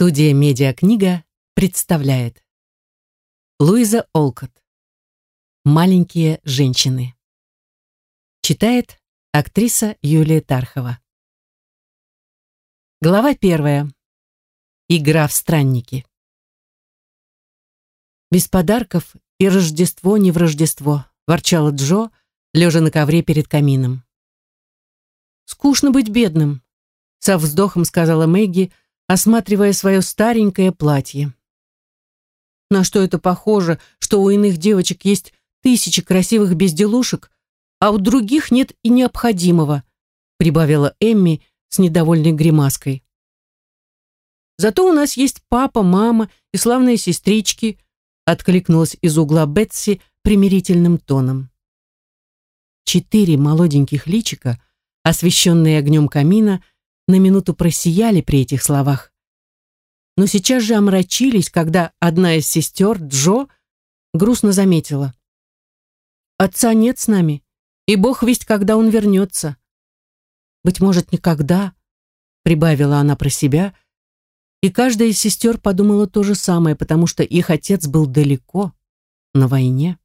Студия «Медиакнига» представляет. Луиза Олкот «Маленькие женщины» Читает актриса Юлия Тархова. Глава первая. Игра в странники «Без подарков и Рождество не в Рождество», ворчала Джо, лежа на ковре перед камином. «Скучно быть бедным», со вздохом сказала Мэгги, осматривая свое старенькое платье. На что это похоже, что у иных девочек есть тысячи красивых безделушек, а у других нет и необходимого, прибавила Эмми с недовольной гримаской. Зато у нас есть папа, мама и славные сестрички, откликнулась из угла Бетси примирительным тоном. Четыре молоденьких личика, освещенные огнем камина, на минуту просияли при этих словах. Но сейчас же омрачились, когда одна из сестер, Джо, грустно заметила. «Отца нет с нами, и Бог весть, когда он вернется». «Быть может, никогда», — прибавила она про себя, и каждая из сестер подумала то же самое, потому что их отец был далеко, на войне.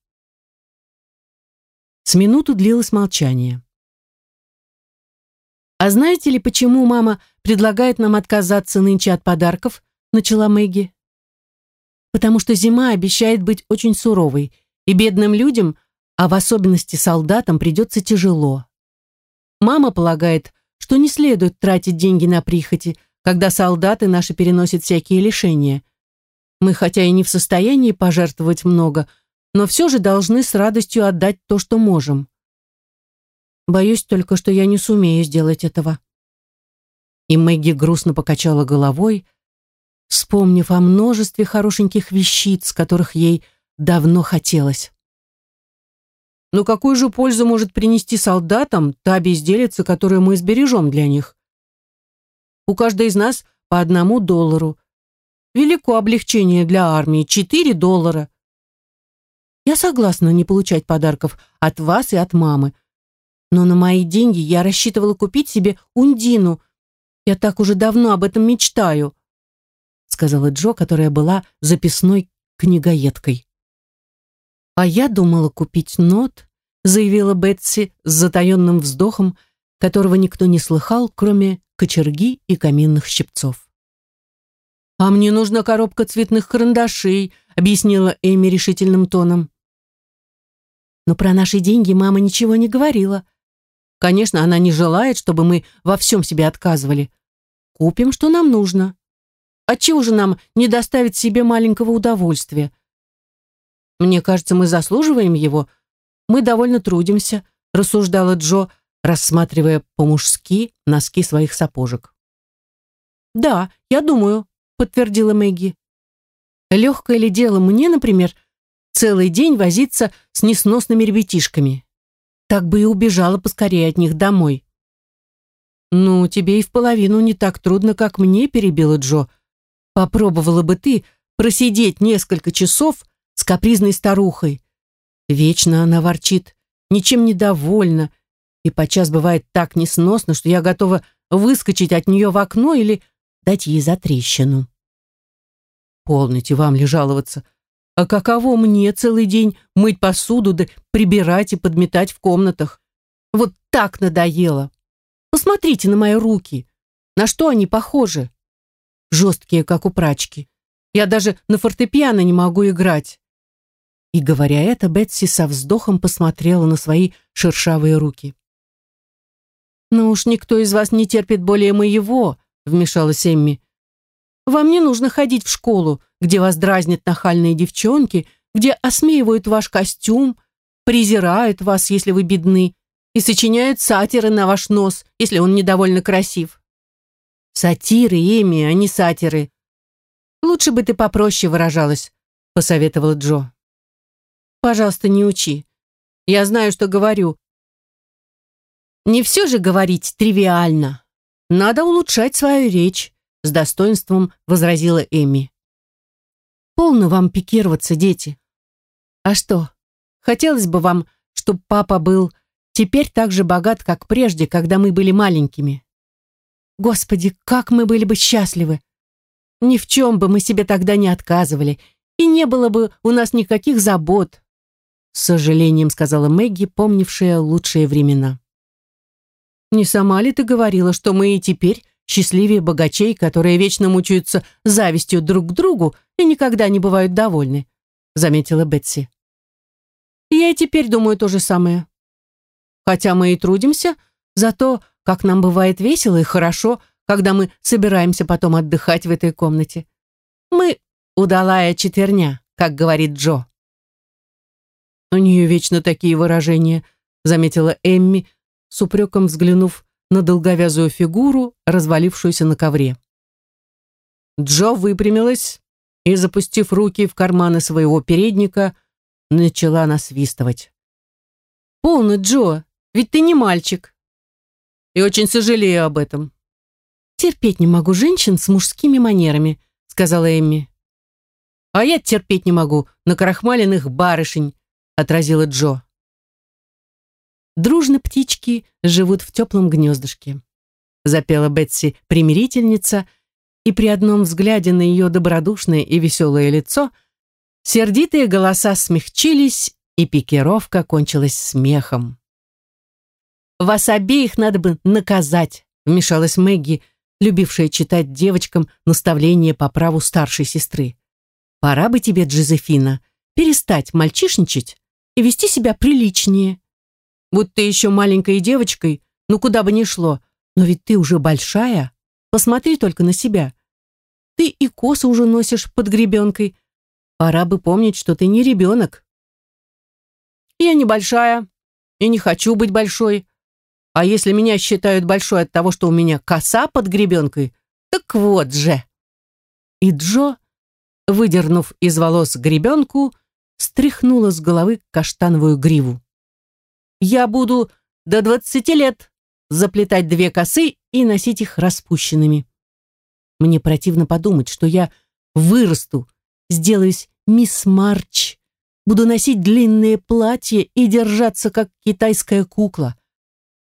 С минуту длилось молчание. «А знаете ли, почему мама предлагает нам отказаться нынче от подарков?» начала Мэгги. «Потому что зима обещает быть очень суровой, и бедным людям, а в особенности солдатам, придется тяжело. Мама полагает, что не следует тратить деньги на прихоти, когда солдаты наши переносят всякие лишения. Мы хотя и не в состоянии пожертвовать много, но все же должны с радостью отдать то, что можем. Боюсь только, что я не сумею сделать этого. И Мэгги грустно покачала головой, вспомнив о множестве хорошеньких вещиц, которых ей давно хотелось. Но какую же пользу может принести солдатам та безделица, которую мы сбережем для них? У каждой из нас по одному доллару. Велико облегчение для армии, четыре доллара. Я согласна не получать подарков от вас и от мамы, но на мои деньги я рассчитывала купить себе ундину. Я так уже давно об этом мечтаю», сказала Джо, которая была записной книгоедкой. «А я думала купить нот», заявила Бетси с затаенным вздохом, которого никто не слыхал, кроме кочерги и каминных щипцов. «А мне нужна коробка цветных карандашей», объяснила Эми решительным тоном. «Но про наши деньги мама ничего не говорила», Конечно, она не желает, чтобы мы во всем себе отказывали. Купим, что нам нужно. Отчего же нам не доставить себе маленького удовольствия? Мне кажется, мы заслуживаем его. Мы довольно трудимся, рассуждала Джо, рассматривая по-мужски носки своих сапожек. Да, я думаю, подтвердила Мэгги. Легкое ли дело мне, например, целый день возиться с несносными ребятишками? Так бы и убежала поскорее от них домой. «Ну, тебе и в половину не так трудно, как мне», — перебила Джо. «Попробовала бы ты просидеть несколько часов с капризной старухой. Вечно она ворчит, ничем не довольна, и подчас бывает так несносно, что я готова выскочить от нее в окно или дать ей затрещину». «Полните вам ли жаловаться?» А каково мне целый день мыть посуду да прибирать и подметать в комнатах? Вот так надоело. Посмотрите на мои руки. На что они похожи? Жесткие, как у прачки. Я даже на фортепиано не могу играть. И говоря это, Бетси со вздохом посмотрела на свои шершавые руки. «Ну уж никто из вас не терпит более моего», — вмешалась Эмми. Вам не нужно ходить в школу, где вас дразнят нахальные девчонки, где осмеивают ваш костюм, презирают вас, если вы бедны, и сочиняют сатиры на ваш нос, если он недовольно красив. Сатиры, Эми, а не сатиры. Лучше бы ты попроще выражалась, посоветовала Джо. Пожалуйста, не учи. Я знаю, что говорю. Не все же говорить тривиально. Надо улучшать свою речь с достоинством возразила Эми. Полно вам пикироваться, дети. А что, хотелось бы вам, чтобы папа был теперь так же богат, как прежде, когда мы были маленькими? Господи, как мы были бы счастливы! Ни в чем бы мы себе тогда не отказывали, и не было бы у нас никаких забот, с сожалением сказала Мэгги, помнившая лучшие времена. Не сама ли ты говорила, что мы и теперь счастливее богачей, которые вечно мучаются завистью друг к другу и никогда не бывают довольны, заметила Бетси. Я и теперь думаю то же самое. Хотя мы и трудимся, зато как нам бывает весело и хорошо, когда мы собираемся потом отдыхать в этой комнате. Мы удалая четверня, как говорит Джо. У нее вечно такие выражения, заметила Эмми, с упреком взглянув на долговязую фигуру, развалившуюся на ковре. Джо выпрямилась и, запустив руки в карманы своего передника, начала насвистывать. «Полно, Джо, ведь ты не мальчик!» «И очень сожалею об этом». «Терпеть не могу женщин с мужскими манерами», — сказала Эмми. «А я терпеть не могу на крахмаленных барышень», — отразила Джо. Дружно птички живут в теплом гнездышке. Запела Бетси примирительница, и при одном взгляде на ее добродушное и веселое лицо сердитые голоса смягчились, и пикировка кончилась смехом. «Вас обеих надо бы наказать», — вмешалась Мэгги, любившая читать девочкам наставления по праву старшей сестры. «Пора бы тебе, Джозефина, перестать мальчишничать и вести себя приличнее. Будь ты еще маленькой девочкой, ну куда бы ни шло, но ведь ты уже большая. Посмотри только на себя. Ты и косы уже носишь под гребенкой. Пора бы помнить, что ты не ребенок. Я не большая и не хочу быть большой. А если меня считают большой от того, что у меня коса под гребенкой, так вот же. И Джо, выдернув из волос гребенку, стряхнула с головы каштановую гриву. Я буду до двадцати лет заплетать две косы и носить их распущенными. Мне противно подумать, что я вырасту, сделаюсь мисс Марч, буду носить длинные платья и держаться, как китайская кукла.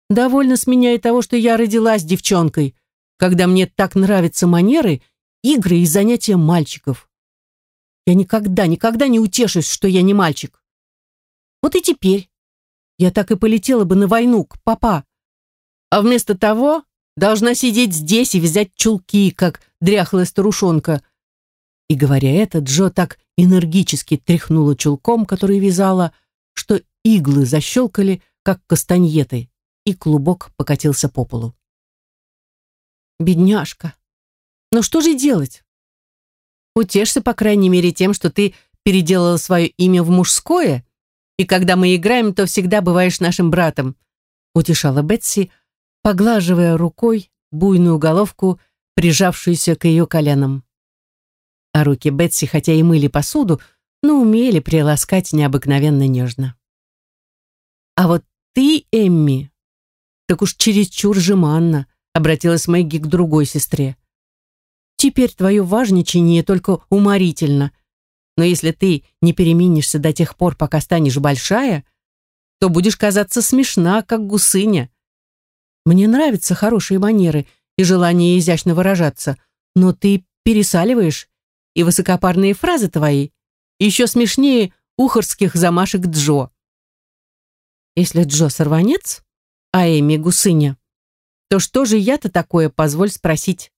Довольно с меня и того, что я родилась девчонкой, когда мне так нравятся манеры, игры и занятия мальчиков. Я никогда, никогда не утешусь, что я не мальчик. Вот и теперь я так и полетела бы на войну к папа. А вместо того должна сидеть здесь и взять чулки, как дряхлая старушонка. И говоря это, Джо так энергически тряхнула чулком, который вязала, что иглы защелкали, как кастаньеты, и клубок покатился по полу. «Бедняжка! Но что же делать? Утешься, по крайней мере, тем, что ты переделала свое имя в мужское и когда мы играем, то всегда бываешь нашим братом», утешала Бетси, поглаживая рукой буйную головку, прижавшуюся к ее коленам. А руки Бетси, хотя и мыли посуду, но умели приласкать необыкновенно нежно. «А вот ты, Эмми, так уж чересчур жеманно», обратилась Мэгги к другой сестре. «Теперь твое важничание только уморительно», но если ты не переменишься до тех пор, пока станешь большая, то будешь казаться смешна, как гусыня. Мне нравятся хорошие манеры и желание изящно выражаться, но ты пересаливаешь, и высокопарные фразы твои еще смешнее ухорских замашек Джо. Если Джо сорванец, а Эми гусыня, то что же я-то такое, позволь спросить?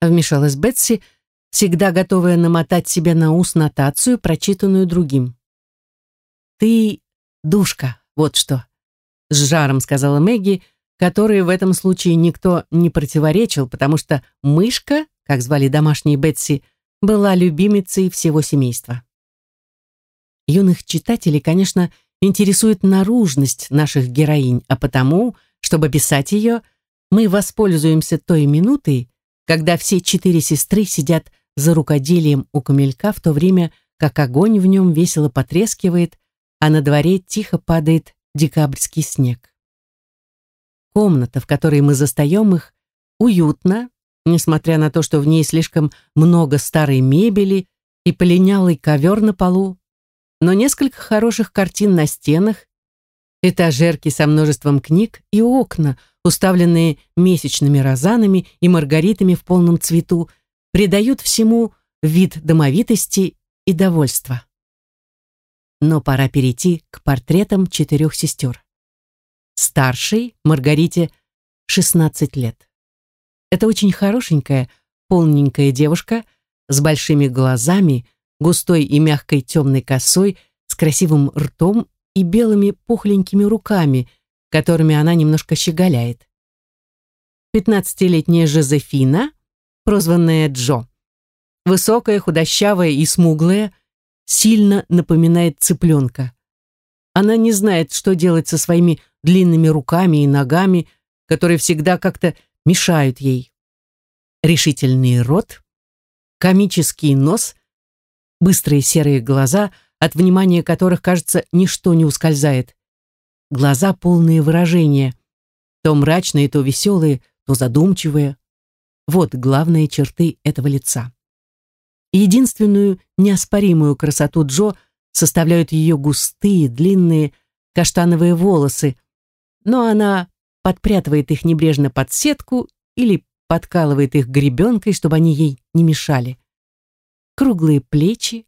Вмешалась Бетси, — всегда готовая намотать себе на ус нотацию, прочитанную другим. «Ты душка, вот что», — с жаром сказала Мэгги, которой в этом случае никто не противоречил, потому что мышка, как звали домашней Бетси, была любимицей всего семейства. Юных читателей, конечно, интересует наружность наших героинь, а потому, чтобы писать ее, мы воспользуемся той минутой, когда все четыре сестры сидят за рукоделием у камелька, в то время как огонь в нем весело потрескивает, а на дворе тихо падает декабрьский снег. Комната, в которой мы застаем их, уютна, несмотря на то, что в ней слишком много старой мебели и полинялый ковер на полу, но несколько хороших картин на стенах, этажерки со множеством книг и окна, уставленные месячными розанами и маргаритами в полном цвету, придают всему вид домовитости и довольства. Но пора перейти к портретам четырех сестер. Старшей, Маргарите, 16 лет. Это очень хорошенькая, полненькая девушка с большими глазами, густой и мягкой темной косой, с красивым ртом и белыми пухленькими руками, которыми она немножко щеголяет. Пятнадцатилетняя Жозефина, прозванная Джо. Высокая, худощавая и смуглая, сильно напоминает цыпленка. Она не знает, что делать со своими длинными руками и ногами, которые всегда как-то мешают ей. Решительный рот, комический нос, быстрые серые глаза, от внимания которых, кажется, ничто не ускользает. Глаза полные выражения, то мрачные, то веселые, то задумчивые. Вот главные черты этого лица. Единственную неоспоримую красоту Джо составляют ее густые, длинные, каштановые волосы, но она подпрятывает их небрежно под сетку или подкалывает их гребенкой, чтобы они ей не мешали. Круглые плечи,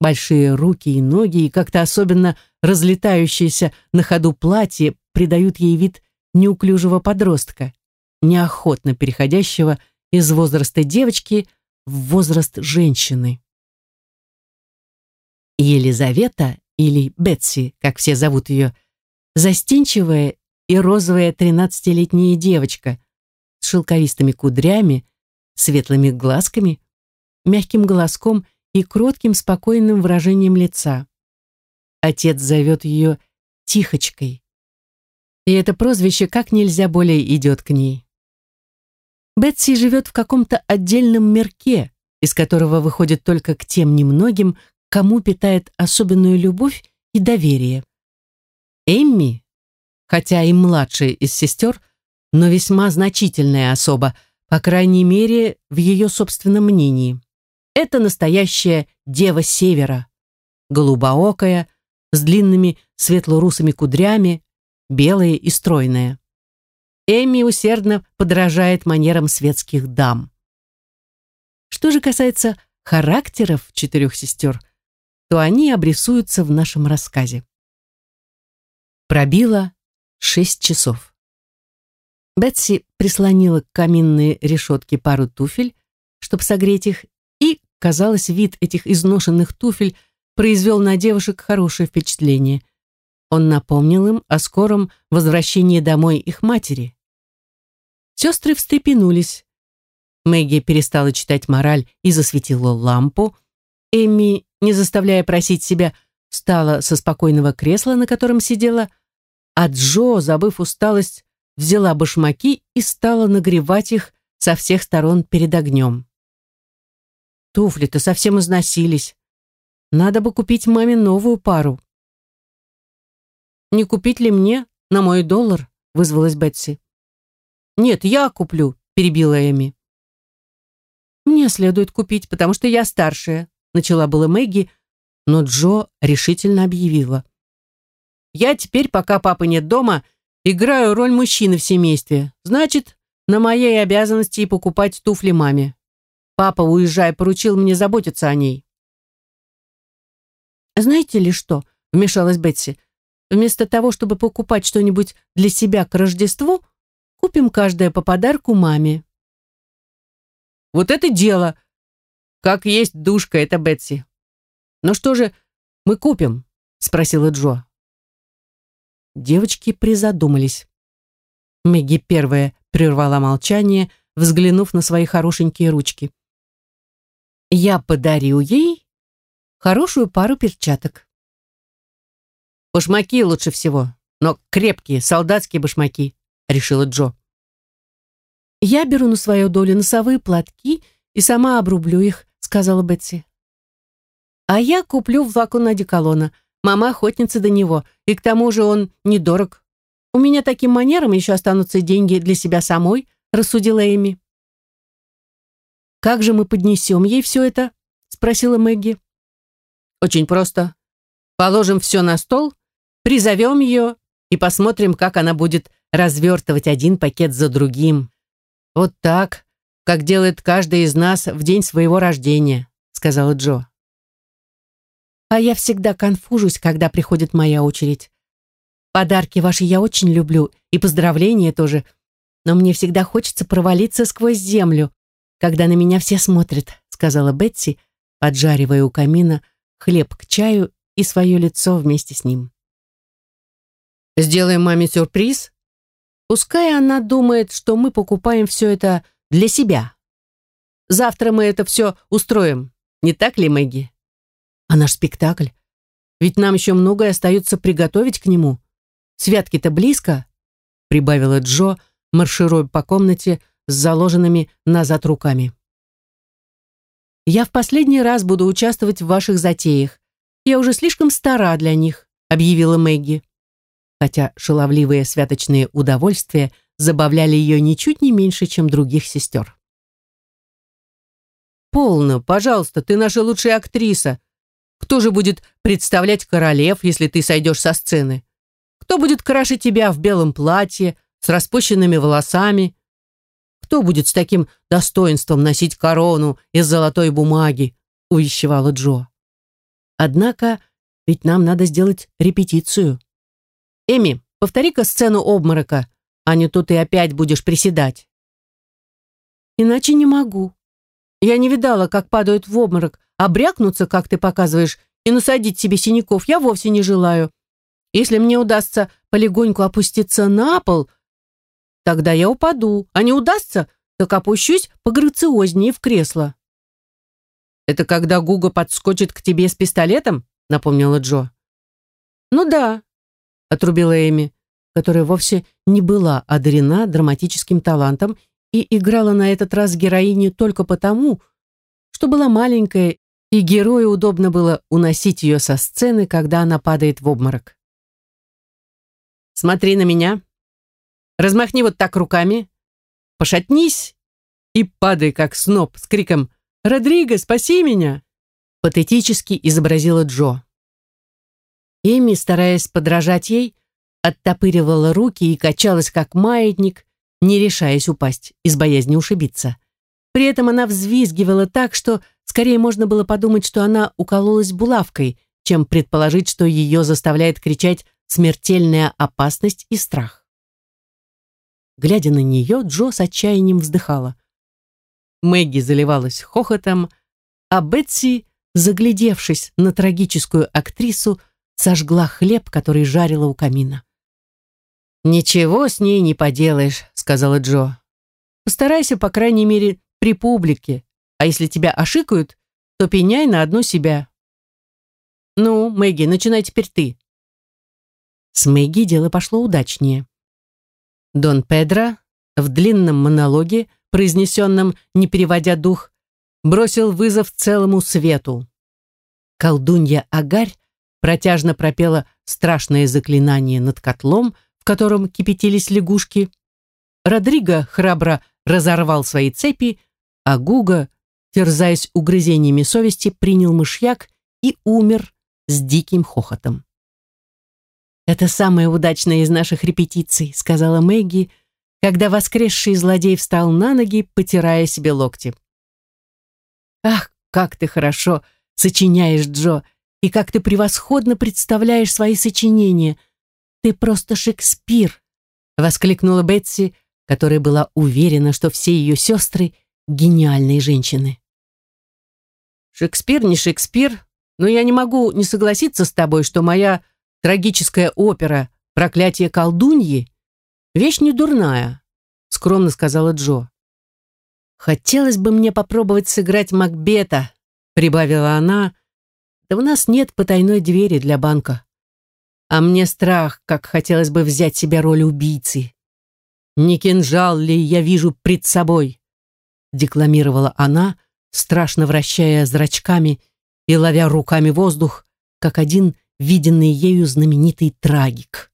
большие руки и ноги и как-то особенно разлетающееся на ходу платье придают ей вид неуклюжего подростка, неохотно переходящего из возраста девочки в возраст женщины. Елизавета или Бетси, как все зовут ее, застенчивая и розовая тринадцатилетняя девочка с шелковистыми кудрями, светлыми глазками, мягким голоском и кротким спокойным выражением лица. Отец зовет ее Тихочкой. И это прозвище как нельзя более идет к ней. Бетси живет в каком-то отдельном мирке, из которого выходит только к тем немногим, кому питает особенную любовь и доверие. Эмми, хотя и младшая из сестер, но весьма значительная особа, по крайней мере, в ее собственном мнении. Это настоящая дева севера, голубоокая, с длинными светло-русыми кудрями, белая и стройная. Эми усердно подражает манерам светских дам. Что же касается характеров четырех сестер, то они обрисуются в нашем рассказе. Пробило шесть часов. Бетси прислонила к каминной решетке пару туфель, чтобы согреть их, и, казалось, вид этих изношенных туфель произвел на девушек хорошее впечатление. Он напомнил им о скором возвращении домой их матери. Сестры встрепенулись. Мэгги перестала читать мораль и засветила лампу. Эми, не заставляя просить себя, встала со спокойного кресла, на котором сидела, а Джо, забыв усталость, взяла башмаки и стала нагревать их со всех сторон перед огнем. Туфли-то совсем износились. Надо бы купить маме новую пару. «Не купить ли мне на мой доллар?» — вызвалась Бетси. «Нет, я куплю», — перебила Эми. «Мне следует купить, потому что я старшая», — начала была Мэгги, но Джо решительно объявила. «Я теперь, пока папы нет дома, играю роль мужчины в семействе. Значит, на моей обязанности и покупать туфли маме. Папа, уезжая, поручил мне заботиться о ней». «Знаете ли что?» — вмешалась Бетси. Вместо того, чтобы покупать что-нибудь для себя к Рождеству, купим каждое по подарку маме. Вот это дело! Как есть душка это Бетси. Ну что же мы купим? Спросила Джо. Девочки призадумались. Мэгги первая прервала молчание, взглянув на свои хорошенькие ручки. Я подарю ей хорошую пару перчаток. «Башмаки лучше всего, но крепкие, солдатские башмаки», — решила Джо. «Я беру на свою долю носовые платки и сама обрублю их», — сказала Бетси. «А я куплю флакон одеколона. Мама охотница до него, и к тому же он недорог. У меня таким манером еще останутся деньги для себя самой», — рассудила Эми. «Как же мы поднесем ей все это?» — спросила Мэгги. «Очень просто. Положим все на стол Призовем ее и посмотрим, как она будет развертывать один пакет за другим. Вот так, как делает каждый из нас в день своего рождения», сказала Джо. «А я всегда конфужусь, когда приходит моя очередь. Подарки ваши я очень люблю, и поздравления тоже, но мне всегда хочется провалиться сквозь землю, когда на меня все смотрят», сказала Бетси, поджаривая у камина хлеб к чаю и свое лицо вместе с ним. «Сделаем маме сюрприз? Пускай она думает, что мы покупаем все это для себя. Завтра мы это все устроим, не так ли, Мэгги? А наш спектакль? Ведь нам еще многое остается приготовить к нему. Святки-то близко», прибавила Джо, маршируя по комнате с заложенными назад руками. «Я в последний раз буду участвовать в ваших затеях. Я уже слишком стара для них», объявила Мэгги. Хотя шаловливые святочные удовольствия забавляли ее ничуть не меньше, чем других сестер. «Полно, пожалуйста, ты наша лучшая актриса. Кто же будет представлять королев, если ты сойдешь со сцены? Кто будет крашить тебя в белом платье, с распущенными волосами? Кто будет с таким достоинством носить корону из золотой бумаги?» увещевала Джо. «Однако, ведь нам надо сделать репетицию. Эми, повтори-ка сцену обморока, а не то ты опять будешь приседать». «Иначе не могу. Я не видала, как падают в обморок, а брякнуться, как ты показываешь, и насадить себе синяков я вовсе не желаю. Если мне удастся полегоньку опуститься на пол, тогда я упаду, а не удастся, так опущусь пограциознее в кресло. «Это когда Гуга подскочит к тебе с пистолетом?» — напомнила Джо. «Ну да», — отрубила Эми, которая вовсе не была одарена драматическим талантом и играла на этот раз героиню только потому, что была маленькая, и герою удобно было уносить ее со сцены, когда она падает в обморок. «Смотри на меня. Размахни вот так руками. Пошатнись и падай, как сноп, с криком «Родриго, спаси меня!» Патетически изобразила Джо. Эми, стараясь подражать ей, оттопыривала руки и качалась, как маятник, не решаясь упасть из боязни ушибиться. При этом она взвизгивала так, что скорее можно было подумать, что она укололась булавкой, чем предположить, что ее заставляет кричать смертельная опасность и страх. Глядя на нее, Джо с отчаянием вздыхала. Мэгги заливалась хохотом, а Бетси, заглядевшись на трагическую актрису, сожгла хлеб, который жарила у камина. «Ничего с ней не поделаешь», — сказала Джо. «Постарайся, по крайней мере, при публике, а если тебя ошикают, то пеняй на одну себя». «Ну, Мэгги, начинай теперь ты». С Мэгги дело пошло удачнее. Дон Педро в длинном монологе произнесенном, не переводя дух, бросил вызов целому свету. Колдунья Агарь протяжно пропела страшное заклинание над котлом, в котором кипятились лягушки. Родриго храбро разорвал свои цепи, а Гуга, терзаясь угрызениями совести, принял мышьяк и умер с диким хохотом. «Это самое удачное из наших репетиций», — сказала Мэгги, — когда воскресший злодей встал на ноги, потирая себе локти. «Ах, как ты хорошо сочиняешь, Джо, и как ты превосходно представляешь свои сочинения! Ты просто Шекспир!» — воскликнула Бетси, которая была уверена, что все ее сестры — гениальные женщины. «Шекспир не Шекспир, но я не могу не согласиться с тобой, что моя трагическая опера «Проклятие колдуньи» Вещь не дурная, скромно сказала Джо. Хотелось бы мне попробовать сыграть Макбета, прибавила она. Да у нас нет потайной двери для банка. А мне страх, как хотелось бы взять себе роль убийцы. Не кинжал ли я вижу пред собой? Декламировала она, страшно вращая зрачками и ловя руками воздух, как один виденный ею знаменитый трагик.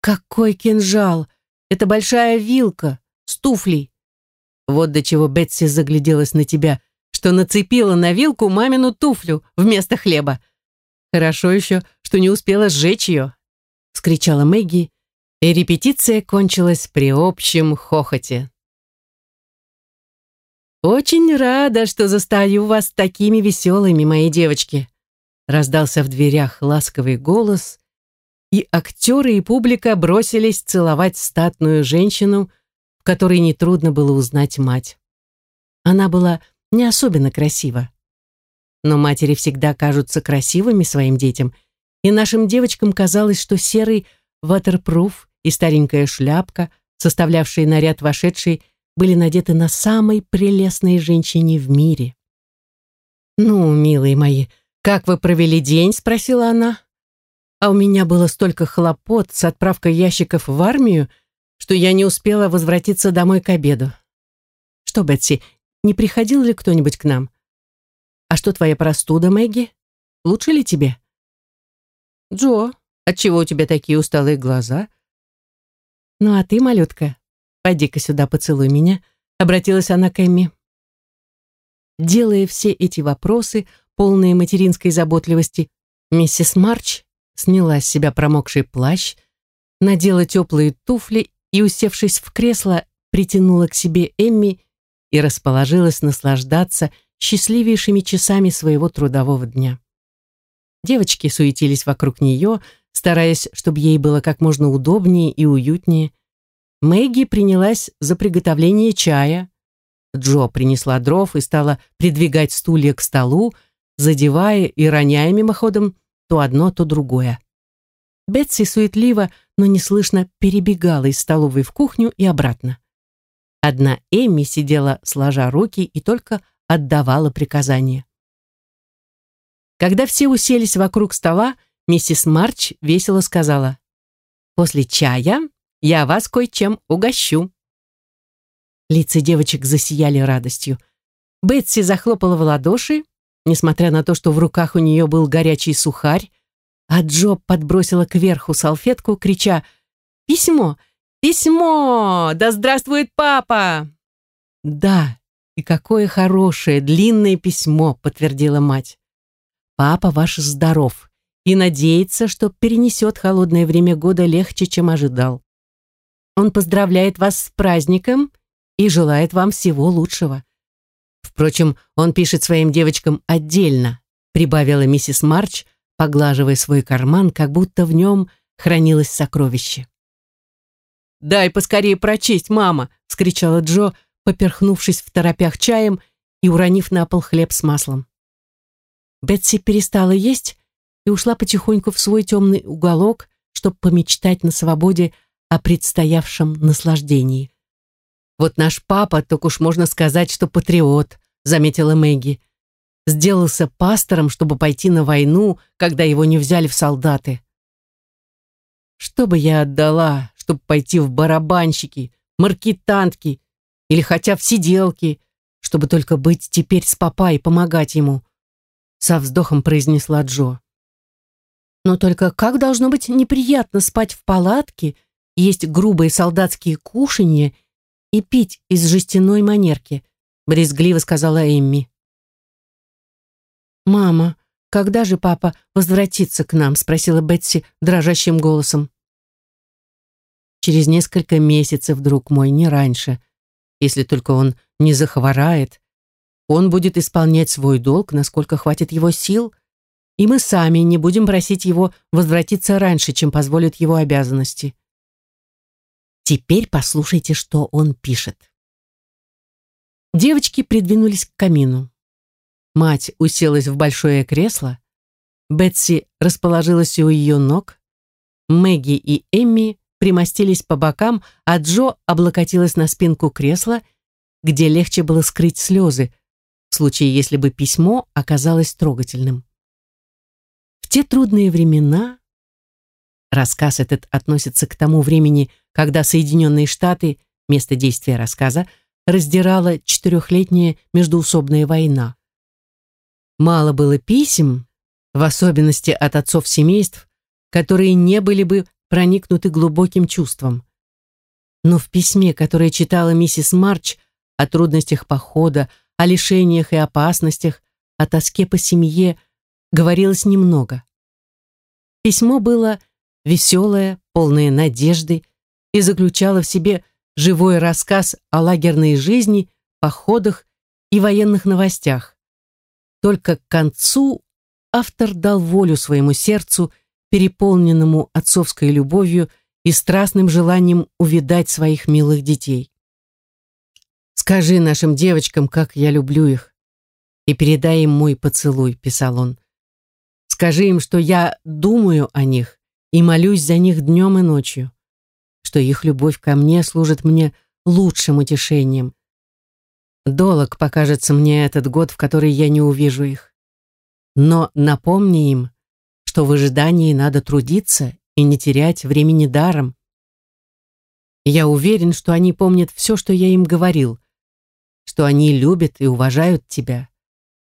Какой кинжал! Это большая вилка с туфлей. Вот до чего Бетси загляделась на тебя, что нацепила на вилку мамину туфлю вместо хлеба. Хорошо еще, что не успела сжечь ее, вскричала Мэгги, и репетиция кончилась при общем хохоте. «Очень рада, что застаю вас такими веселыми, мои девочки!» Раздался в дверях ласковый голос, и актеры и публика бросились целовать статную женщину, в которой нетрудно было узнать мать. Она была не особенно красива. Но матери всегда кажутся красивыми своим детям, и нашим девочкам казалось, что серый ватерпруф и старенькая шляпка, составлявшие наряд вошедшей, были надеты на самой прелестной женщине в мире. «Ну, милые мои, как вы провели день?» — спросила она. «А у меня было столько хлопот с отправкой ящиков в армию, что я не успела возвратиться домой к обеду. Что, Бетси, не приходил ли кто-нибудь к нам? А что твоя простуда, Мэгги? Лучше ли тебе?» «Джо, отчего у тебя такие усталые глаза?» «Ну а ты, малютка, пойди-ка сюда, поцелуй меня», — обратилась она к Эмми. Делая все эти вопросы, полные материнской заботливости, миссис Марч сняла с себя промокший плащ, надела теплые туфли и, усевшись в кресло, притянула к себе Эмми и расположилась наслаждаться счастливейшими часами своего трудового дня. Девочки суетились вокруг нее, стараясь, чтобы ей было как можно удобнее и уютнее. Мэгги принялась за приготовление чая. Джо принесла дров и стала придвигать стулья к столу, задевая и роняя мимоходом то одно, то другое. Бетси суетливо, но неслышно перебегала из столовой в кухню и обратно. Одна Эмми сидела, сложа руки, и только отдавала приказания. Когда все уселись вокруг стола, миссис Марч весело сказала, «После чая я вас кое-чем угощу». Лица девочек засияли радостью. Бетси захлопала в ладоши, несмотря на то, что в руках у нее был горячий сухарь, а Джо подбросила кверху салфетку, крича «Письмо! Письмо! Да здравствует папа!» «Да, и какое хорошее, длинное письмо», — подтвердила мать. «Папа ваш здоров и надеется, что перенесет холодное время года легче, чем ожидал. Он поздравляет вас с праздником и желает вам всего лучшего. Впрочем, он пишет своим девочкам отдельно, прибавила миссис Марч, поглаживая свой карман, как будто в нем хранилось сокровище. «Дай поскорее прочесть, мама!» — вскричала Джо, поперхнувшись в торопях чаем и уронив на пол хлеб с маслом. Бетси перестала есть и ушла потихоньку в свой темный уголок, чтобы помечтать на свободе о предстоявшем наслаждении. «Вот наш папа, так уж можно сказать, что патриот», заметила Мэгги. Сделался пастором, чтобы пойти на войну, когда его не взяли в солдаты. Что бы я отдала, чтобы пойти в барабанщики, маркетантки или хотя в сиделки, чтобы только быть теперь с папа и помогать ему, со вздохом произнесла Джо. Но только как должно быть неприятно спать в палатке, есть грубые солдатские кушанья и пить из жестяной манерки, брезгливо сказала Эмми. «Мама, когда же папа возвратится к нам?» спросила Бетси дрожащим голосом. «Через несколько месяцев, друг мой, не раньше, если только он не захворает. Он будет исполнять свой долг, насколько хватит его сил, и мы сами не будем просить его возвратиться раньше, чем позволят его обязанности. Теперь послушайте, что он пишет. Девочки придвинулись к камину. Мать уселась в большое кресло, Бетси расположилась у ее ног, Мэгги и Эмми примостились по бокам, а Джо облокотилась на спинку кресла, где легче было скрыть слезы, в случае, если бы письмо оказалось трогательным. В те трудные времена, рассказ этот относится к тому времени, когда Соединенные Штаты, место действия рассказа, раздирала четырехлетняя междуусобная война. Мало было писем, в особенности от отцов семейств, которые не были бы проникнуты глубоким чувством. Но в письме, которое читала миссис Марч о трудностях похода, о лишениях и опасностях, о тоске по семье, говорилось немного. Письмо было веселое, полное надежды и заключало в себе живой рассказ о лагерной жизни, походах и военных новостях. Только к концу автор дал волю своему сердцу, переполненному отцовской любовью и страстным желанием увидать своих милых детей. «Скажи нашим девочкам, как я люблю их, и передай им мой поцелуй», — писал он. «Скажи им, что я думаю о них и молюсь за них днем и ночью, что их любовь ко мне служит мне лучшим утешением. Долог покажется мне этот год, в который я не увижу их. Но напомни им, что в ожидании надо трудиться и не терять времени даром. Я уверен, что они помнят все, что я им говорил, что они любят и уважают тебя,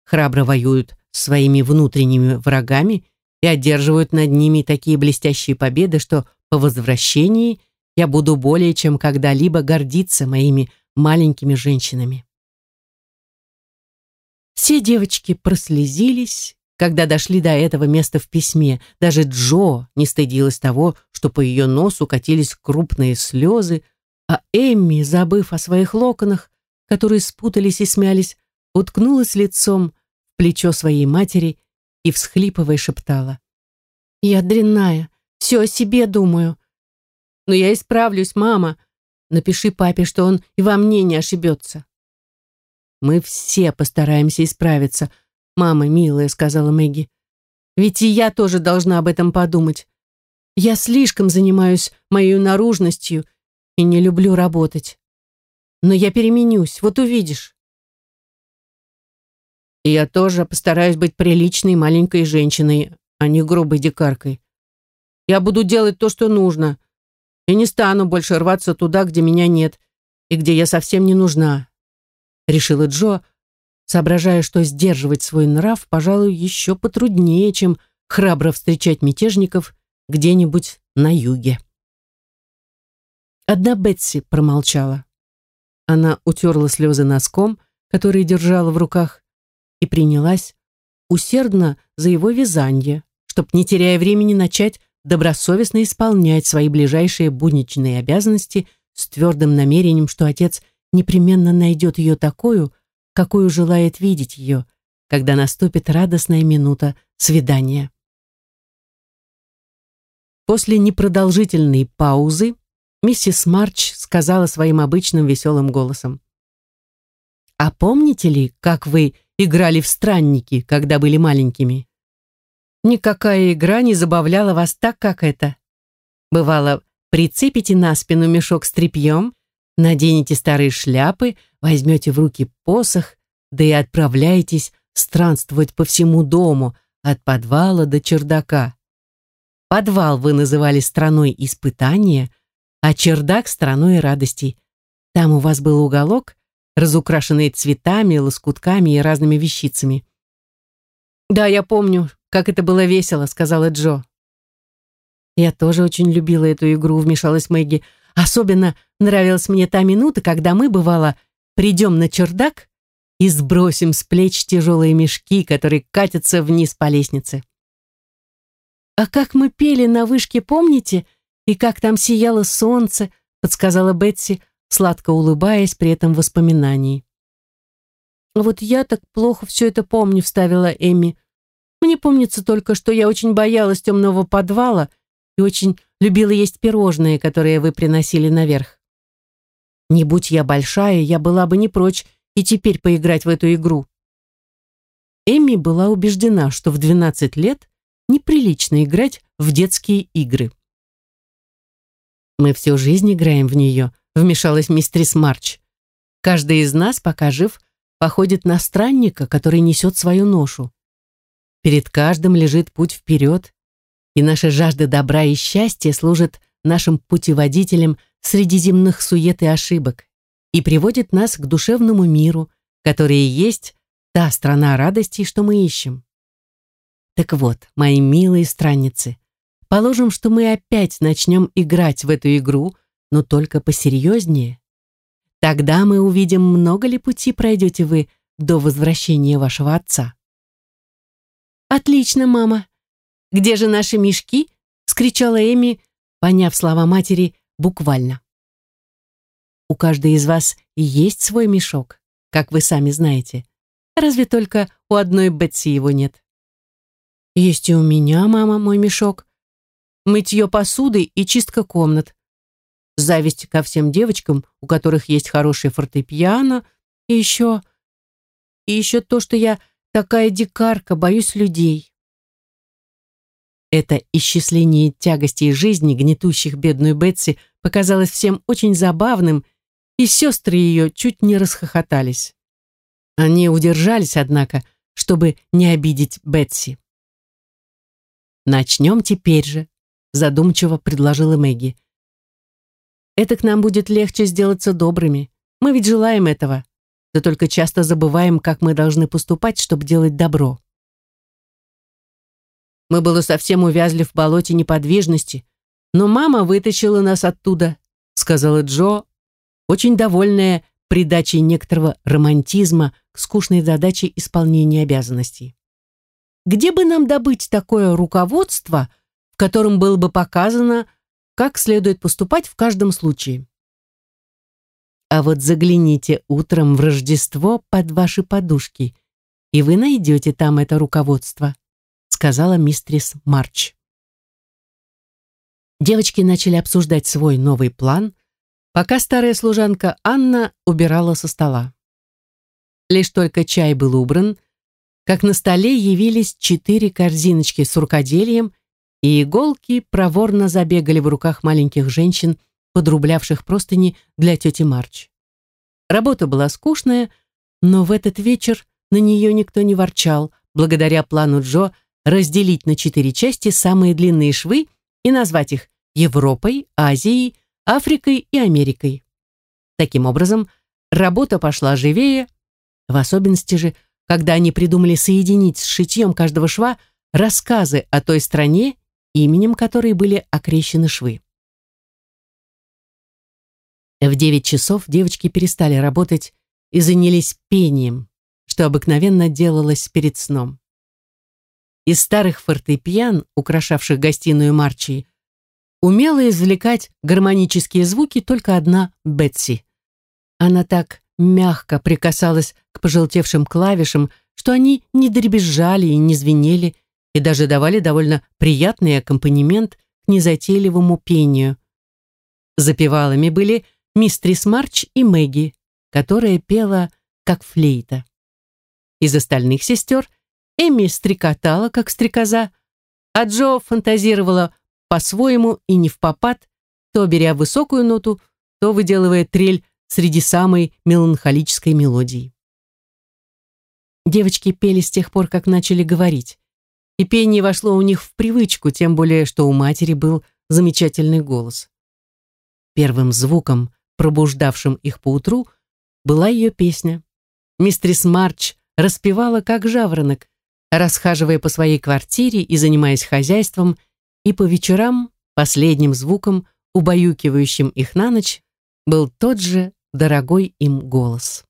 храбро воюют своими внутренними врагами и одерживают над ними такие блестящие победы, что по возвращении я буду более чем когда-либо гордиться моими маленькими женщинами. Все девочки прослезились, когда дошли до этого места в письме. Даже Джо не стыдилась того, что по ее носу катились крупные слезы, а Эмми, забыв о своих локонах, которые спутались и смялись, уткнулась лицом в плечо своей матери и, всхлипывая, шептала. «Я дрянная, все о себе думаю. Но я исправлюсь, мама. Напиши папе, что он и во мне не ошибется». «Мы все постараемся исправиться, мама милая», — сказала Мэгги. «Ведь и я тоже должна об этом подумать. Я слишком занимаюсь моей наружностью и не люблю работать. Но я переменюсь, вот увидишь». И я тоже постараюсь быть приличной маленькой женщиной, а не грубой дикаркой. Я буду делать то, что нужно, и не стану больше рваться туда, где меня нет, и где я совсем не нужна решила Джо, соображая, что сдерживать свой нрав, пожалуй, еще потруднее, чем храбро встречать мятежников где-нибудь на юге. Одна Бетси промолчала. Она утерла слезы носком, который держала в руках, и принялась усердно за его вязание, чтобы, не теряя времени, начать добросовестно исполнять свои ближайшие будничные обязанности с твердым намерением, что отец – непременно найдет ее такую, какую желает видеть ее, когда наступит радостная минута свидания. После непродолжительной паузы миссис Марч сказала своим обычным веселым голосом. «А помните ли, как вы играли в странники, когда были маленькими? Никакая игра не забавляла вас так, как это. Бывало, прицепите на спину мешок с тряпьем, наденете старые шляпы, возьмете в руки посох, да и отправляетесь странствовать по всему дому, от подвала до чердака. Подвал вы называли страной испытания, а чердак — страной радостей. Там у вас был уголок, разукрашенный цветами, лоскутками и разными вещицами. «Да, я помню, как это было весело», — сказала Джо. «Я тоже очень любила эту игру», — вмешалась Мэгги. Особенно нравилась мне та минута, когда мы, бывало, придем на чердак и сбросим с плеч тяжелые мешки, которые катятся вниз по лестнице. «А как мы пели на вышке, помните? И как там сияло солнце», подсказала Бетси, сладко улыбаясь при этом воспоминании. «Вот я так плохо все это помню», вставила Эми. «Мне помнится только, что я очень боялась темного подвала и очень любила есть пирожные, которые вы приносили наверх. Не будь я большая, я была бы не прочь и теперь поиграть в эту игру. Эми была убеждена, что в 12 лет неприлично играть в детские игры. «Мы всю жизнь играем в нее», — вмешалась мистерис Марч. «Каждый из нас, пока жив, походит на странника, который несет свою ношу. Перед каждым лежит путь вперед, и наша жажда добра и счастья служит нашим путеводителем среди земных сует и ошибок и приводит нас к душевному миру, который и есть та страна радости, что мы ищем. Так вот, мои милые странницы, положим, что мы опять начнем играть в эту игру, но только посерьезнее. Тогда мы увидим, много ли пути пройдете вы до возвращения вашего отца. «Отлично, мама!» Где же наши мешки?» — скричала Эми, поняв слова матери буквально. «У каждой из вас есть свой мешок», как вы сами знаете. Разве только у одной Бетси его нет. Есть и у меня, мама, мой мешок. Мытье посуды и чистка комнат. Зависть ко всем девочкам, у которых есть хорошее фортепиано, и еще... И еще то, что я такая дикарка, боюсь людей. Это исчисление тягостей жизни, гнетущих бедную Бетси, показалось всем очень забавным, и сестры ее чуть не расхохотались. Они удержались, однако, чтобы не обидеть Бетси. «Начнем теперь же», — задумчиво предложила Мэгги. «Это к нам будет легче сделаться добрыми. Мы ведь желаем этого, да только часто забываем, как мы должны поступать, чтобы делать добро». Мы было совсем увязли в болоте неподвижности, но мама вытащила нас оттуда, сказала Джо, очень довольная придачей некоторого романтизма к скучной задаче исполнения обязанностей. Где бы нам добыть такое руководство, в котором было бы показано, как следует поступать в каждом случае? А вот загляните утром в Рождество под ваши подушки, и вы найдете там это руководство сказала мистрис Марч. Девочки начали обсуждать свой новый план, пока старая служанка Анна убирала со стола. Лишь только чай был убран, как на столе явились четыре корзиночки с рукоделием, и иголки проворно забегали в руках маленьких женщин, подрублявших простыни для тети Марч. Работа была скучная, но в этот вечер на нее никто не ворчал, благодаря плану Джо разделить на четыре части самые длинные швы и назвать их Европой, Азией, Африкой и Америкой. Таким образом, работа пошла живее, в особенности же, когда они придумали соединить с шитьем каждого шва рассказы о той стране, именем которой были окрещены швы. В девять часов девочки перестали работать и занялись пением, что обыкновенно делалось перед сном. Из старых фортепиан, украшавших гостиную Марчи, умела извлекать гармонические звуки только одна Бетси. Она так мягко прикасалась к пожелтевшим клавишам, что они не дребезжали и не звенели, и даже давали довольно приятный аккомпанемент к незатейливому пению. Запевалами были мистрис Марч и Мэгги, которая пела как флейта. Из остальных сестер Эми стрекотала, как стрекоза, а Джо фантазировала по-своему и не в попад, то беря высокую ноту, то выделывая трель среди самой меланхолической мелодии. Девочки пели с тех пор, как начали говорить. И пение вошло у них в привычку, тем более, что у матери был замечательный голос. Первым звуком, пробуждавшим их поутру, была ее песня. Мистрис Марч распевала, как жаворонок, расхаживая по своей квартире и занимаясь хозяйством, и по вечерам последним звуком, убаюкивающим их на ночь, был тот же дорогой им голос.